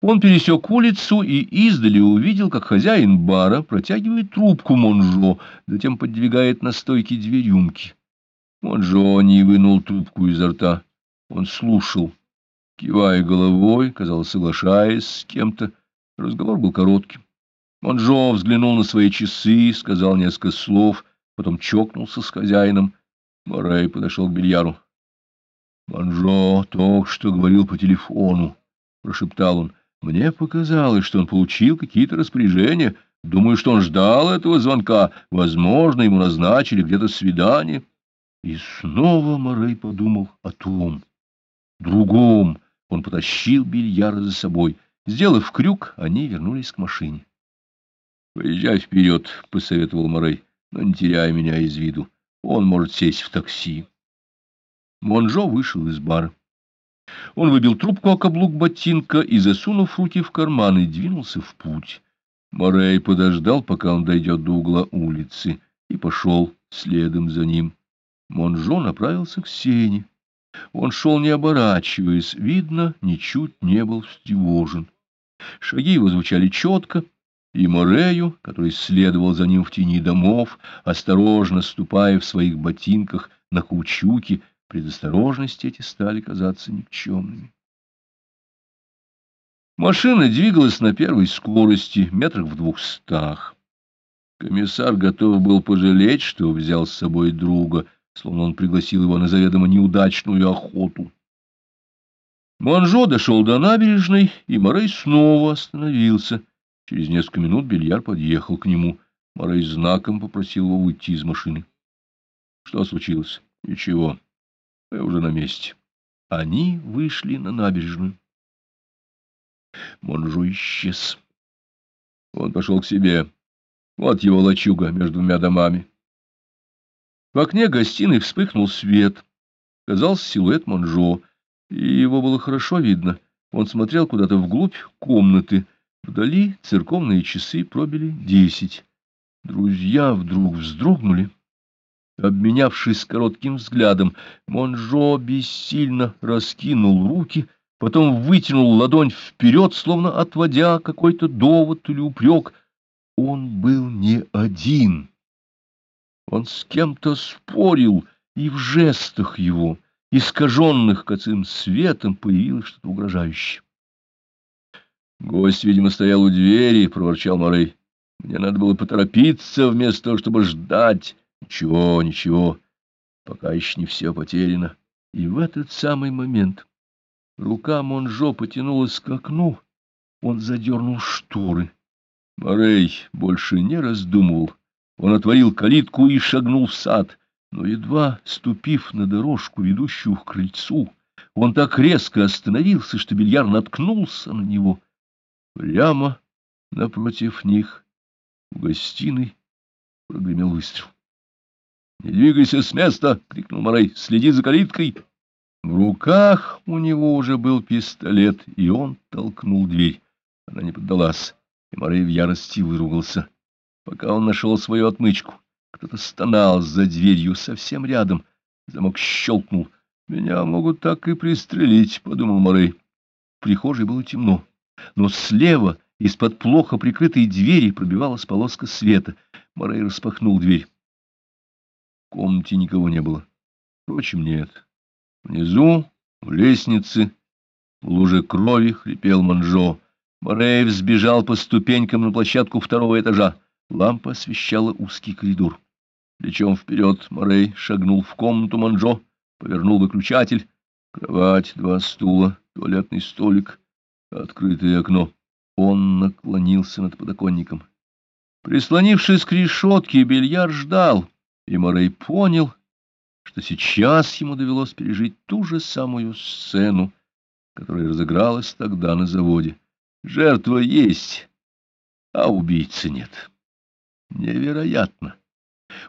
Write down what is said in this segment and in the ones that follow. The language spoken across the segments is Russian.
Он пересек улицу и издали увидел, как хозяин бара протягивает трубку Монжо, затем подвигает на стойке две рюмки. Монжо не вынул трубку изо рта. Он слушал, кивая головой, казалось, соглашаясь с кем-то. Разговор был коротким. Монжо взглянул на свои часы, сказал несколько слов, потом чокнулся с хозяином. Морей подошел к бильяру. Монжо только что говорил по телефону, — прошептал он. Мне показалось, что он получил какие-то распоряжения. Думаю, что он ждал этого звонка. Возможно, ему назначили где-то свидание. И снова Морей подумал о том. Другом он потащил бильярд за собой. Сделав крюк, они вернулись к машине. — Поезжай вперед, — посоветовал Морей, — но не теряй меня из виду. Он может сесть в такси. Монжо вышел из бара. Он выбил трубку о каблук ботинка и, засунув руки в карманы, двинулся в путь. Морей подождал, пока он дойдет до угла улицы, и пошел следом за ним. Монжо направился к сене. Он шел, не оборачиваясь, видно, ничуть не был встревожен. Шаги его звучали четко, и Морею, который следовал за ним в тени домов, осторожно ступая в своих ботинках на каучуке, предосторожности эти стали казаться никчемными. Машина двигалась на первой скорости, метрах в двухстах. Комиссар готов был пожалеть, что взял с собой друга, словно он пригласил его на заведомо неудачную охоту. Монжо дошел до набережной, и Морей снова остановился. Через несколько минут бильяр подъехал к нему. Морей знаком попросил его выйти из машины. — Что случилось? — Ничего. Мы уже на месте. Они вышли на набережную. Монжу исчез. Он пошел к себе. Вот его лачуга между двумя домами. В окне гостиной вспыхнул свет. Казался силуэт Монжо, и его было хорошо видно. Он смотрел куда-то вглубь комнаты. Вдали церковные часы пробили десять. Друзья вдруг вздрогнули. Обменявшись коротким взглядом, Монжо бессильно раскинул руки, потом вытянул ладонь вперед, словно отводя какой-то довод или упрек. Он был не один. Он с кем-то спорил, и в жестах его, искаженных коцым светом, появилось что-то угрожающее. Гость, видимо, стоял у двери, — проворчал Морей. Мне надо было поторопиться вместо того, чтобы ждать. Ничего, ничего, пока еще не все потеряно. И в этот самый момент рука Монжо потянулась к окну, он задернул шторы. Морей больше не раздумывал. Он отворил калитку и шагнул в сад, но, едва ступив на дорожку, ведущую к крыльцу, он так резко остановился, что бильяр наткнулся на него. Прямо напротив них в гостиной прогремел выстрел. — Не двигайся с места! — крикнул Морей. — Следи за калиткой! В руках у него уже был пистолет, и он толкнул дверь. Она не поддалась, и Морей в ярости выругался. Пока он нашел свою отмычку, кто-то стонал за дверью совсем рядом. Замок щелкнул. «Меня могут так и пристрелить», — подумал Морей. В прихожей было темно, но слева, из-под плохо прикрытой двери, пробивалась полоска света. Морей распахнул дверь. Комнате никого не было. Впрочем, нет. Внизу, в лестнице, в луже крови хрипел Манжо. Морей взбежал по ступенькам на площадку второго этажа. Лампа освещала узкий коридор. Плечом вперед Морей шагнул в комнату Манжо, повернул выключатель. Кровать, два стула, туалетный столик, открытое окно. Он наклонился над подоконником. Прислонившись к решетке, бильяр ждал — и Морей понял, что сейчас ему довелось пережить ту же самую сцену, которая разыгралась тогда на заводе. Жертва есть, а убийцы нет. Невероятно.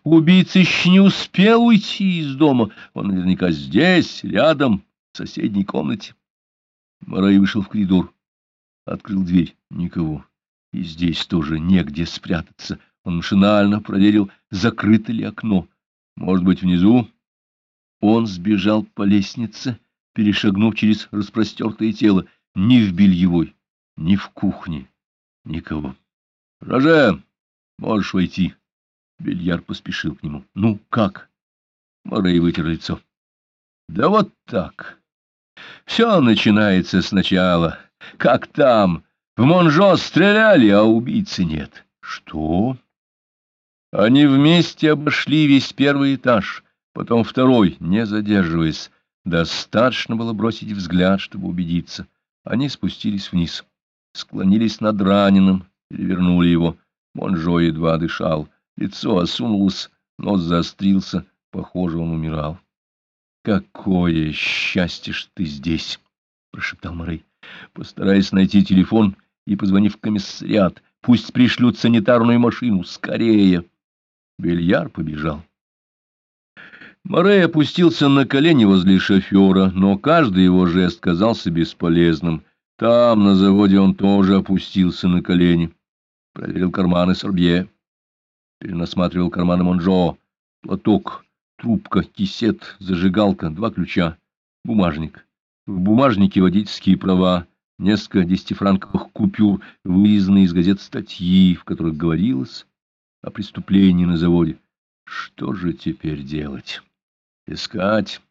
Убийца еще не успел уйти из дома. Он наверняка здесь, рядом, в соседней комнате. Морей вышел в коридор, открыл дверь. Никого. И здесь тоже негде спрятаться. Он машинально проверил, закрыто ли окно. Может быть, внизу? Он сбежал по лестнице, перешагнув через распростертое тело, не в бельевой, Ни в кухне никого. — Роже, можешь войти. Бельяр поспешил к нему. — Ну, как? Морей вытер лицо. — Да вот так. Все начинается сначала. Как там? В Монжо стреляли, а убийцы нет. — Что? Они вместе обошли весь первый этаж, потом второй, не задерживаясь. Достаточно было бросить взгляд, чтобы убедиться. Они спустились вниз, склонились над раненым, перевернули его. Монжо едва дышал, лицо осунулось, нос заострился, похоже, он умирал. — Какое счастье, что ты здесь! — прошептал Морей. — Постарайся найти телефон и позвони в комиссариат. Пусть пришлют санитарную машину. Скорее! Бельяр побежал. Морей опустился на колени возле шофера, но каждый его жест казался бесполезным. Там, на заводе, он тоже опустился на колени. Проверил карманы Сорбье. Перенасматривал карманы Монжо. Платок, трубка, кисет, зажигалка, два ключа, бумажник. В бумажнике водительские права, несколько десятифранковых купюр, вырезанные из газет статьи, в которых говорилось о преступлении на заводе. Что же теперь делать? Искать.